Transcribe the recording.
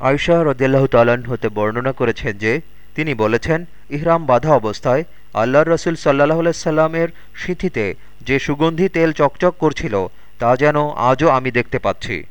আয়শা রদিয়াল্লাহ তালান হতে বর্ণনা করেছেন যে, তিনি বলেছেন, ইহরাম বাধা অবস্থায় আল্লাহর রসুল সাল্লাহ সাল্লামের সিঁথিতে যে সুগন্ধি তেল চকচক করছিল, তা যেন আজও আমি দেখতে পাচ্ছি।